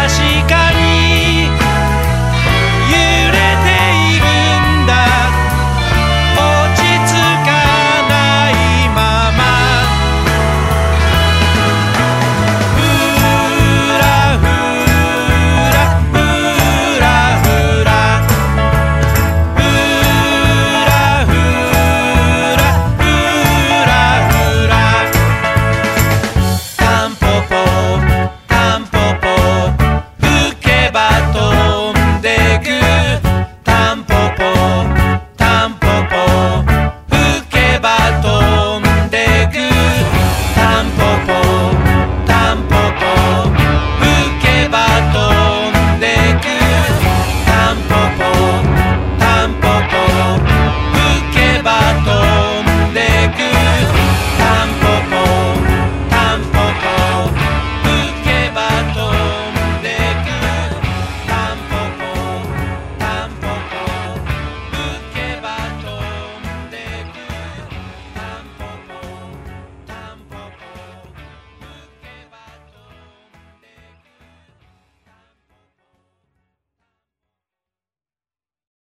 確か